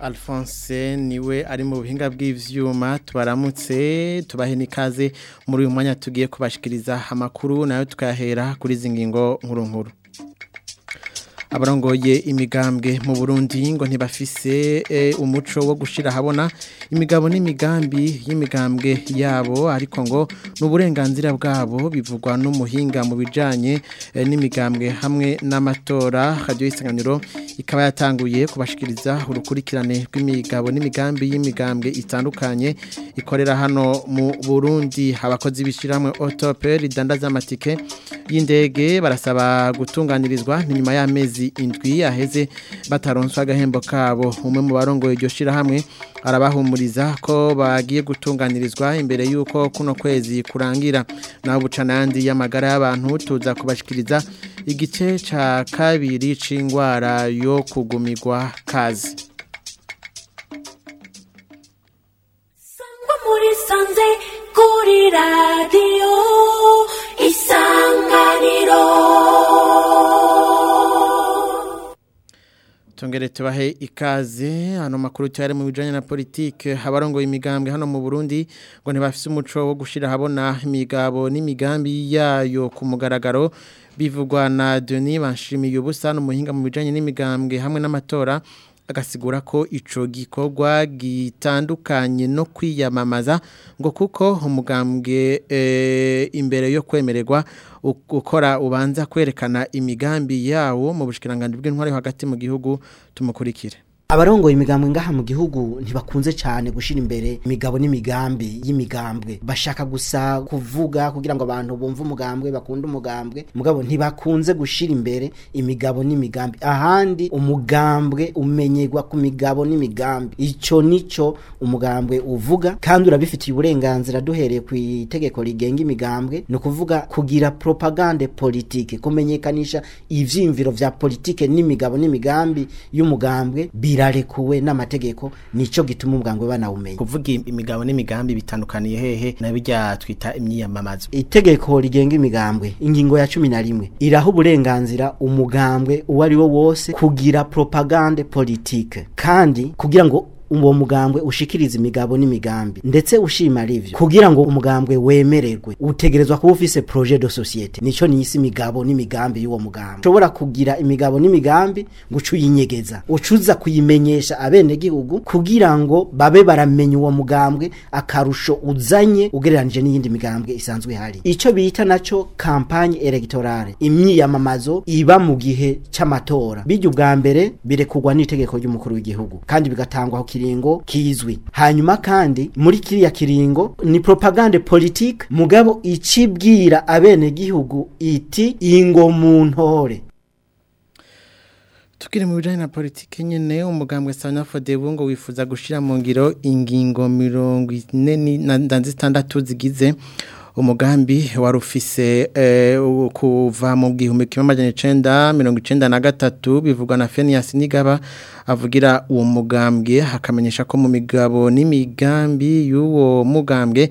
Alphonse niwe ari mu buhinga bw'ivyuma tubaramutse tubahe nikaze muri uyu mwanya tugiye kubashikiriza amakuru nayo tukahera kuri zingingo nkuru nkuru abarongoye imigambwe mu burundi ngo ntibafise eh, umuco wo gushyira habona imigabo n'imigambi y'imigambwe yabo ariko ngo nuburenganzira bwabo bivugwa n'umuhinga mu bijyanye eh, n'imigambwe hamwe n'amatora radiyo y'isanganiro ikaba yatanguye kubashikiriza urukurikirane rw'imigabo n'imigambi y'imigambwe itandukanye ikorera hano mu burundi abakozi bishyirahamwe otope ridandaza amatike y'indege barasaba gutunganirizwa ni nyuma y'amezi amezi indwi yaheze bataronswa agahembo kabo umwe mu barongoye iryo shirahamwe arabahumuriza ko bagiye gutunganirizwa imbere y'uko kuno kwezi kurangira na bucanandi y'amagara y'abantu tuza kubashikiriza igice ca kabiri c'indwara yo kugumigwa kazi kuri radio isanganiro tungere tubahe ikaze hano makuru cyari mu bijanye na politique habarongo imigambwe hano mu Burundi ngo ntibafise umuco wo gushira habona imigabo n'imigambi yayo ku mugaragaro bivugwa na Denis Banshimiye ubusano umuhinga mu bijanye n'imigambwe hamwe n'amatora agasigura ko ico gikorwa gitandukanye no kwiyamamaza ngo kuko umugambwe eh, imbere yo kwemererwa ukora ubanza kwerekana imigambi yawo mu bushikiranganje bw'intwari hagati mu gihugu tumukurikire abarongoye imigambwe ngaha mu gihugu ntibakunze cyane gushira imbere imigabo n'imigambi y'imigambwe bashaka gusa kuvuga kugira ngo abantu bumve umugambwe bakunde umugambwe mugabo ntibakunze gushira imbere imigabo n'imigambi ahandi umugambwe umenyerwa ku migabo n'imigambi icyo nicyo umugambwe uvuga kandi urabifitiye uburenganzira duhereye ku itegeko rigenga imigambwe ni ukuvuga kugira propagande politike kumenyekanisha ivyimviro bya politike n'imigabo n'imigambi y'umugambwe irarekuwe n'amategeko nicyo gituma ubwango banawumenye kuvuga imigabo n'imigambi bitandukaniye hehe na bijya twita imyiyamamazo itegeko rigenga imigambwe ingingo ya cumi na rimwe iraha uburenganzira umugambwe uwari wo wose kugira propagande politique kandi kugira ngo uwo mugambwe ushikiriza imigabo n'imigambi ndetse ushima rivyo kugira ngo umugambwe wemererwe utegerezwa kuba ufise projet de societe nicyo niyisi imigabo n'imigambi y'uwo mugambwe ushobora kugira imigabo n'imigambi guca uyinyegeza ucuza kuyimenyesha abenegihugu kugira ngo babe baramenya uwo mugambwe akarusho uzanye ugereranije n'iyindi migambwe isanzwe ihari icyo bita naco campagne electorale imyiyamamazo iba mu gihe cy’amatora bijya ubwa mbere birekugwa n'itegeko ry'umukuru w'igihugu kandi bigatangwa kiringo kizwi hanyuma kandi muri kiriya kiringo ni propagande politique mugabo icibwira abenegihugu gihugu iti ingo tukiri mu bijyanye na politiki nyine umugambwe sana fodebu wifuza gushyira mu ngiro ingingo mirongo ine na zigize umugambi wari ufise eh, kuva mu gihumbi kimwe amajana icenda mirongo icenda na gatatu bivugwa na Fenias Nigaba avugira uwo mugambwe hakamenyesha ko mu migabo n'imigambi y'uwo mugambwe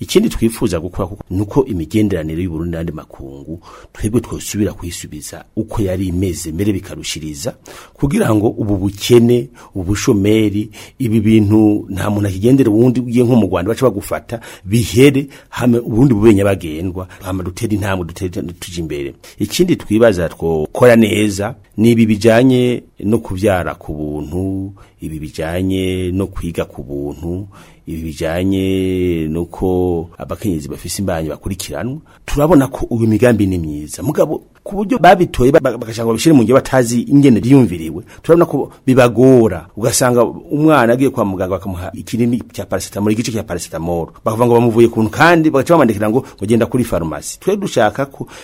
ikindi twifuza gukora ni uko imigenderanire y'uburundi n'andi makungu twebwe twasubira kwisubiza uko yari imeze mbere bikarushiriza kugira ngo ubu bukene ubushomeri ibi bintu nta muntu akigendera uwundi ugiye nko mu rwanda baca bagufata bihere hamwe ubundi bube nyabagendwa hama dutere intambwe dutere tujya imbere ikindi twibaza twakora neza ni ibi bijyanye no kubyara ku buntu ibi bijyanye no kwiga ku buntu ibi bijyanye n'uko abakenyezi bafise imbanyi bakurikiranwa turabona ko uyu migambi ni myiza mugabo ku buryo babitoye bagashaka babishire mu ngiro batazi ingene biyumviriwe turabona ko bibagora ugasanga umwana agiye kwa muganga bakamuha ikinini cya paracetamol igice cya paracetamol bakavuga ngo bamuvuye kuntu kandi bagaca bamandikira ngo ugenda kuri farumasi twe dushaka ko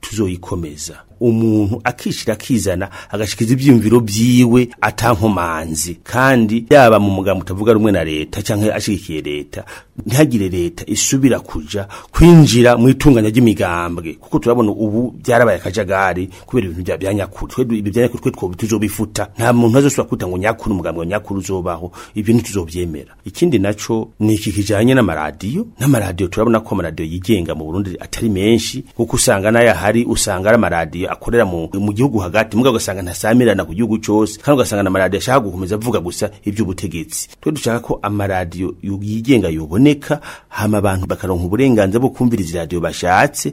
tuzoyikomeza umuntu akishira akizana agashikiza ibyiyumviro byiwe atankomanzi kandi yaba mu mugambo utavuga rumwe na leta cyangwa ashigikiye leta ntihagire leta isubira kuja kwinjira mu itunganya ry'imigambwe kuko turabona ubu byarabaye akajagari kubera ibintu bya byanyakuri twe ibyo byanyakuri twe twobi tuzobifuta nta muntu azosubira kwita ngo nyakuru umugambi nyakuru nyakuri uzobaho ibyo ntituzobyemera ikindi naco ni iki kijanye n'amaradiyo n'amaradiyo turabona ko amaradiyo yigenga mu Burundi atari menshi kuko usanga n'aya ahari usanga ari amaradiyo akorera mu gihugu hagati mugabo ugasanga ntasamirana ku gihugu cyose kandi ugasanga amaradiyo ashaka gukomeza avuga gusa iby'ubutegetsi twe dushaka ko amaradiyo yigenga yuboneka hama abantu bakaronka uburenganzira bwo kumviriza iradiyo bashatse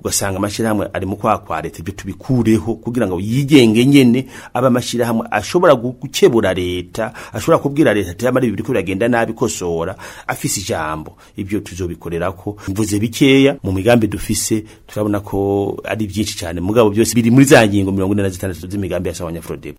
ugasanga amashyirahamwe ari mu kwaha kwa leta ibyo tubikureho kugira ngo yigenge nyene aba amashyirahamwe ashobora gukebura leta ashobora kubwira leta ati amara ibi biri biragenda nabi kosora afise ijambo ibyo ko mvuze bikeya mu migambi dufise turabona ko ari byinshi cyane mugabo byose biri muri za ngingo mirongo ine na zitandatu z'imigambi yasaba abanyafrodebe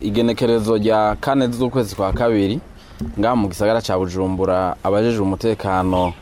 igenekerezo rya kane z'ukwezi kwa kabiri nga mu gisagara cya bujumbura abajeje umutekano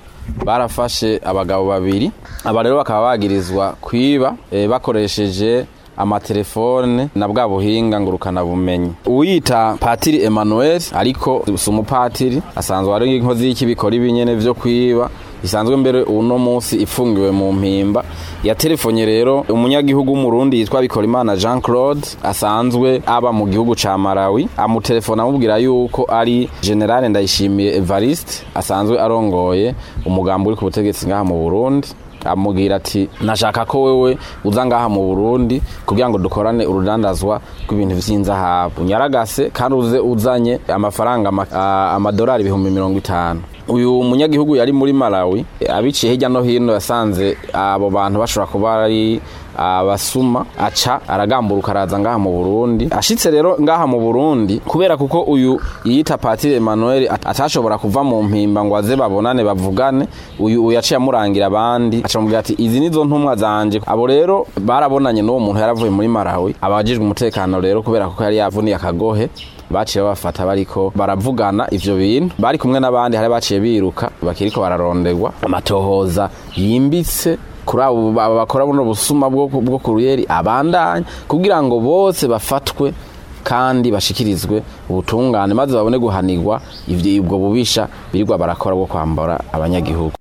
barafashe abagabo babiri aba rero bakaba bagirizwa kwiba eh, bakoresheje amatelefone na bwa buhinga bumenyi. uwita patiri Emmanuel ariko si umupatiri asanzwe ari inkozi y'ikibikora ibinyene vyo kwiba isanzwe mbere uno munsi ifungiwe mu mpimba yatelefonye rero umunyagihugu w'umurundi yitwa Bikorimana Jean Claude asanzwe aba mu gihugu ca Malawi amutelefona amubwira yuko ari Generale Ndayishimiye Evariste asanzwe arongoye umugambo uri ku butegetsi ngaha mu Burundi amubwira ati nashaka ko wowe uza ngaha mu burundi kugira ngo dukorane urudandazwa rw'ibintu by'inzahabu nyaragase kandi uze uzanye amafaranga amadolari ibihumbi mirongo itanu uyu munyagihugu yari muri malawi abiciye hirya no hino yasanze abo bantu bashobora kuba ari abasuma aca aragamburuka araza ngaha mu Burundi ashitse rero ngaha mu Burundi kubera kuko uyu yita Patire Emmanuel atashobora kuva mu mpimba ngo aze babonane bavugane uyu uyaciye amurangira abandi aca mubwira ati izi nizo ntumwa zanje abo rero barabonanye n'uwo muntu yaravuye muri Marawi abajijwe umutekano rero kubera kuko yari yavuniye akagohe baciye babafata bariko baravugana ivyo bintu bari kumwe n'abandi hari baciye biruka bakiriko bararondegwa amatohoza yimbitse kuri abo bakora buno busuma bwo ku ruyeri abandanye kugira ngo bose bafatwe kandi bashyikirizwe ubutungane maze babone guhanirwa ibyo ubwo bubisha birirwa barakora bwo kwambara abanyagihugu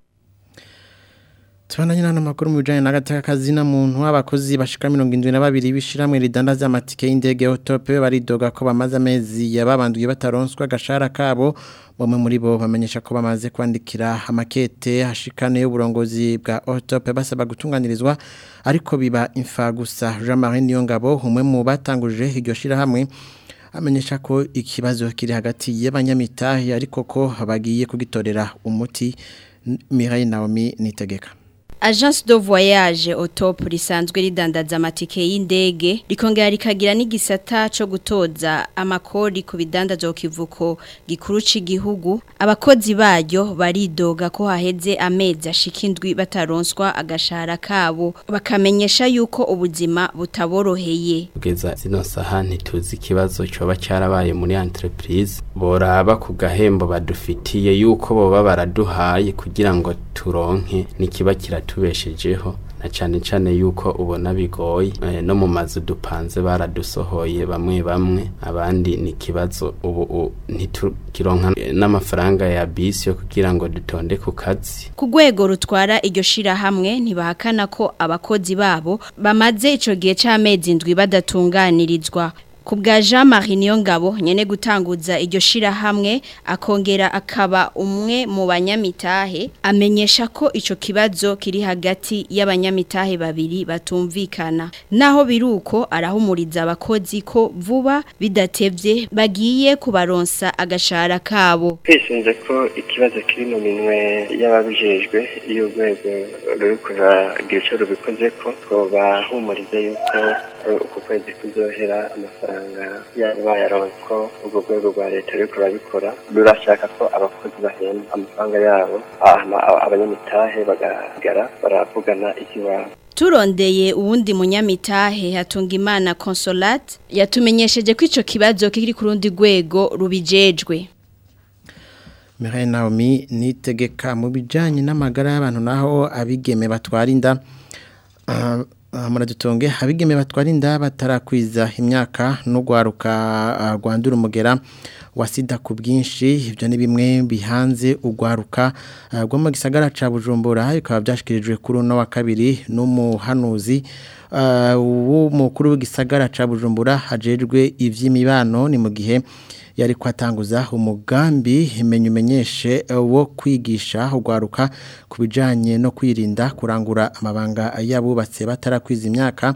Tubananye n'amakuru mu bijanye n'agateka kazina muntu w'abakozi bashika 72 bishiramwe ridandaza amatike y'indege Otope baridoga ko bamaze amezi yababanduye bataronswa agashara kabo bamwe muri bo bamenyesha ko bamaze kwandikira amakete hashikane y'uburongozi bwa Otope basaba gutunganirizwa ariko biba imfa gusa Jean Marie Niyongabo umwe mu batanguje iryo shira amenyesha ko ikibazo kiri hagati y'abanyamitahe ariko ko bagiye kugitorera umuti Mireille Naomi nitegeka Agence do voyage Otop risanzwe ridandaza amatike y'indege rikongera rikagira n'igisata cyo gutoza amakori ku bidandazo kivuko gikuru cy’igihugu abakozi baryo baridoga ko haheze amezi ashikindwi bataronswa agashara kabo bakamenyesha yuko ubuzima butaboroheye kugeza zino saha ntituzi ikibazo coba cyarabaye muri entreprise boraba ku gahembo badufitiye yuko baba baraduhaye kugira ngo turonke n'ikiba kiratubeshejeho na cyane cyane yuko ubona bigoye eh, no mu mazu dupanze baradusohoye bamwe bamwe abandi nikibazo ikibazo ubu ntitukironka eh, n'amafaranga ya bisi yo kugira ngo dutonde ku kazi ku rwego rutwara iryo shirahamwe ntibahakana ko abakozi babo bamaze icyo gihe cy'amezi ndwi badatunganirizwa ku bwa jean marie niyo gutanguza iryo shirahamwe akongera akaba umwe mu banyamitahe amenyesha ko icyo kibazo kiri hagati y'abanyamitahe babiri batumvikana naho biruko uko arahumuriza abakozi ko vuba bidatebye bagiye kubaronsa agashara kabo twishinze ko ikibazo kiri mu minwe y'ababijejwe y'urwego ruri kuragira icyo rubikoze ko twabahumuriza yuko uku kwezi kuzohera amafaranga ugasanga yarabaye aronse ko urwo rwego rwa leta ruri kurabikora rurashaka ko abakozi bahembwa amafaranga yabo abanyamitahe bagahagarara baravugana ikibazo turondeye uwundi munyamitahe Hatungimana consolate yatumenyesheje ko icyo kibazo kiri ku rundi rwego rubijejwe Mireille Naomi nitegeka mu bijyanye n'amagara y'abantu naho abigeme batwara inda ah, Ah, muradutonge abigeme batwara inda batarakwiza imyaka no gwaruka ah, rwandura umugera wa sida ku bwinshi ibyo ni bimwe bihanze ugwaruka ah, rwo mu gisagara ca Bujumbura bikaba byashikirijwe kuri uno wa kabiri n'umuhanuzi mukuru w'igisagara ca Bujumbura hajejwe ivy'imibano ni mu gihe yari kwatanguza umugambi menya umenyeshe eh, wo kwigisha ugwaruka ku bijyanye no kwirinda kurangura amabanga y'abubatse batarakwiza imyaka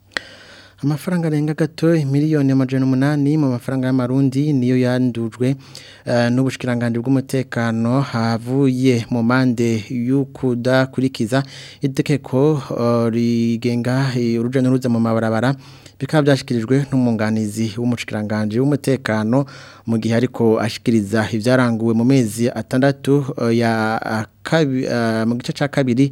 amafaranga arenga gato miliyoni amajana umunani mu mafaranga y'amarundi niyo yandujwe eh, n'ubushikiranganje bw'umutekano havuye mu mande y'ukudakurikiza itegeko eh, rigenga eh, uruja n'uruza mu mabarabara bikaba byashyikirijwe n'umwunganizi w'umushikiranganje w'umutekano mu gihe ariko ashyikiriza ibyaranguwe mu mezi atandatu ya Eh, mu gice cya kabiri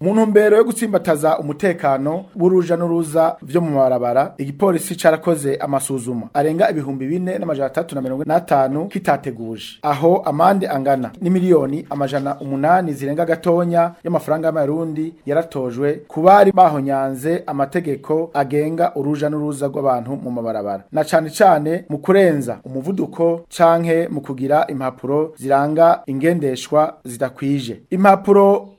mu ntumbero yo gutsimbataza umutekano w'uruja n'uruza byo mu barabara igipolisi carakoze amasuzuma arenga ibihumbi bine n'amajana na mirongo n'atanu kitateguje aho amande angana n'imiliyoni amajana umunani zirenga gatonya y'amafaranga y'amarundi yaratojwe ku bari bahonyanze amategeko agenga uruja n'uruza rw'abantu mu mabarabara na cyane cyane mu kurenza umuvuduko canke mu kugira impapuro ziranga ingendeshwa zidakwije impapuro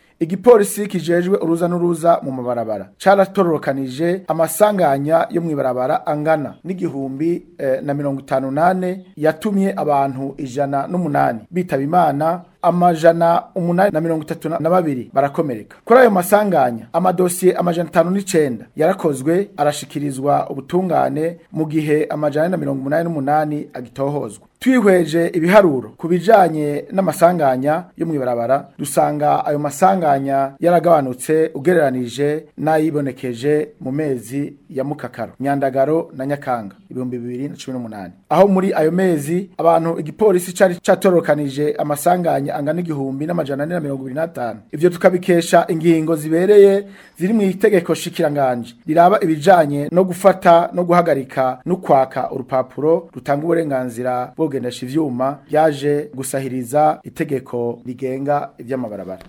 igipolisi kijejwe uruza n'uruza mu mabarabara caratororokanije amasanganya yo mwibarabara angana n'igihumbi eh, na mirongo itanu nane yatumye abantu ijana n'umunani bitaba imana amajana umunani na mirongo itatu na babiri barakomereka kuri ayo masanganya amadosiye amajana atanu n'icenda yarakozwe arashikirizwa ubutungane mu gihe amajana na mirongo umunani n'umunani agitohozwa twihweje ibiharuro ku bijanye n'amasanganya yo mw'ibarabara dusanga ayo masanganya yaragabanutse ugereranije n'ayibonekeje mu mezi ya mukakaro nyandagaro na nyakanga ibihumbi bibiri na cumi n'umunani aho muri ayo mezi abantu igipolisi cari catorokanije amasanganya angana igihumbi n'amajana ane na mirongo ibiri n'atanu ivyo tukabikesha ingingo zibereye ziri mu itegeko shikiranganje riraba ibijanye no gufata no guhagarika no kwaka urupapuro rutanga uburenganzira bwo kugendesha ivyuma byaje gusahiriza itegeko rigenga ivy'amabarabara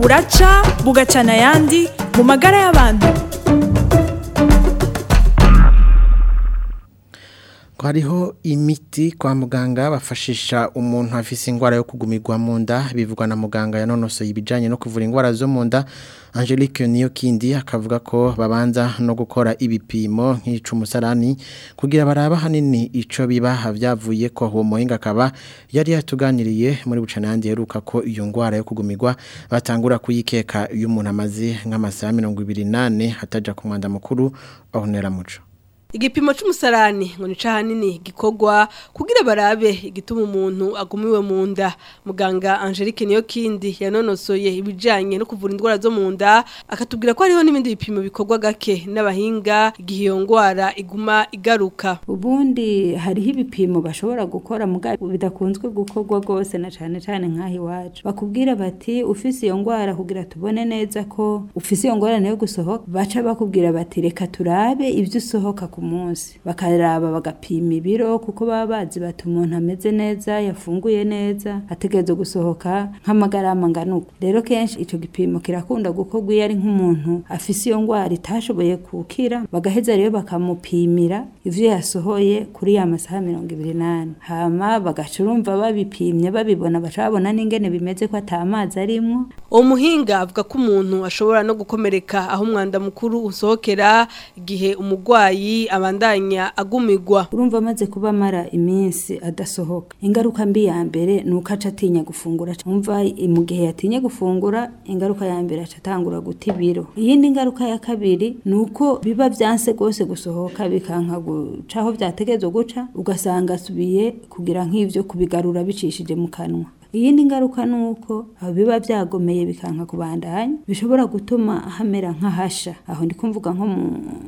buraca bugacana ayandi mu magara y'abantu hariho imiti kwa muganga bafashisha umuntu afise indwara yo kugumirwa mu nda bivugwa na muganga yanonosoye ibijyanye no kuvura indwara zo mu nda angelique niyo kindi akavuga ko babanza no gukora ibipimo nk'ic'umusarani kugira baraba hanini icyo bibaha byavuye ko uwo muhinga akaba yari yatuganiriye muri bucanayandi heruka ko iyo ndwara yo kugumirwa batangura kuyikeka iyo umuntu amaze nk'amasaha mirongo ibiri n'ane hatajya ku mwanda mukuru abonera muco igipimo cy'umusarani ngo nica ahanini gikogwa kugira barabe igituma umuntu agumiwe mu nda muganga angelique niyo kindi yanonosoye ibijyanye no kuvura indwara zo mu nda akatubwira ko hariho n'ibindi bipimo bikorwa gake n'abahinga igihe iyo ndwara iguma igaruka ubundi hariho ibipimo bashobora gukora bidakunzwe gukorwa rwose na cyane cyane nk'aho iwacu bakubwira bati ufise iyo ndwara kugira tubone neza ko ufise iyo ndwara nayo gusohoka baca bakubwira bati reka turabe ibyo usohoka ku munsi bakaraba bagapima ibiro kuko baba bazi bati umuntu ameze neza yafunguye neza ategereza gusohoka nk'amagarama nganuko rero kenshi icyo gipimo kirakunda gukorwa iyo ari nk'umuntu afise iyo ngwara itashoboye kukira bagaheza rero bakamupimira ivyo yasohoye kuri ya masaha mirongo ibiri n'ane hama bagacurumva babipimye babibona baca babona n'ingene bimeze ko atamazi arimo umuhinga avuga ko umuntu ashobora no gukomereka aho umwanda mukuru usohokera igihe umugwayi abandanya agumigwa urumva amaze kuba amara iminsi adasohoka ingaruka mbi ya mbere nuko uko aca atinya gufungura umva mu gihe yatinye gufungura ingaruka ya mbere aca atangura guta ibiro iyindi ngaruka ya kabiri ni uko biba byanse rwose gusohoka bikanka guca aho byategetswe guca ugasanga asubiye kugira nk'ibyo kubigarura bicishije mu kanwa iyindi ngaruka ni uko biba byagomeye bikanka kubandanya bishobora gutuma hamera nk'ahasha aho ndi kumvuga nko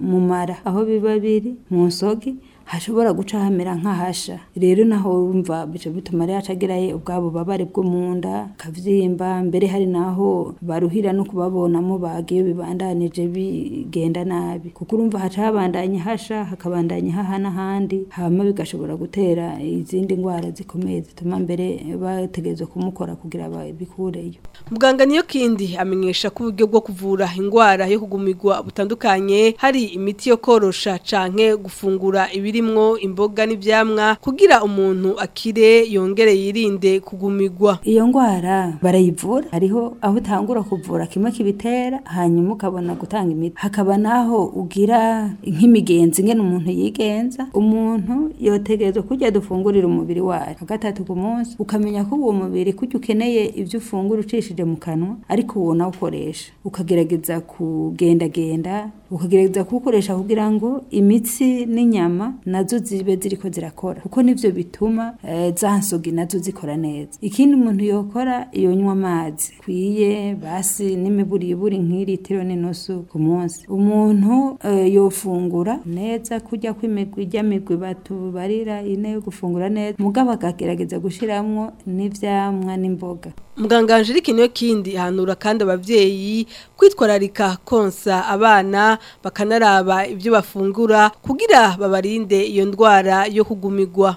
mu mara aho biba biri mu nsogi hashobora guca hamera nk'ahasha rero naho wumva bica bituma rero acagiraye ubwabo babare bwo mu nda akavyimba mbere hari naho baruhira no kubabonamo bagiye bibandanije bigenda nabi kuko urumva haca habandanye hasha hakabandanye haha n'ahandi hama bigashobora gutera izindi ndwara zikomeye zituma mbere bategerezwa kumukora kugira babikureyo muganga niyo kindi amenyesha ko uburyo bwo kuvura indwara yo kugumirwa butandukanye hari imiti yo korosha canke gufungura ibiri burimwo imboga n'ivyamwa kugira umuntu akire yongere yirinde kugumigwa iyo ngwara barayivura hariho aho utangura kuvura kimwe kibitera hanyuma ukabona gutanga imiti hakaba naho ugira nk'imigenzi ngene umuntu yigenza umuntu yotegereza kujya dufungurira umubiri wacu gatatu ku munsi ukamenya ko uwo mubiri kurya ukeneye ivyo ufungura ucishije mu kanwa ariko uwo nawo ukoresha ukagerageza kugendagenda ukagerageza kuwukoresha kugira ngo imitsi n'inyama nazo zibe ziriko zirakora kuko nivyo bituma eh, za nsogi nazo zikora neza ikindi umuntu yokora yonywa amazi kwiye basi n'imiburiburi nk'iritiro n'inusu ku munsi umuntu eh, yofungura neza kurya kw'imigwi ijya migwi batubarira ine yo gufungura neza mugabo akagerageza gushiramwo n'ivyamwa n'imboga muganga Angelique niyo kindi hanura kandi abavyeyi kwitwararika konsa abana bakanaraba ivyo bafungura kugira babarinde iyo ndwara yo kugumigwa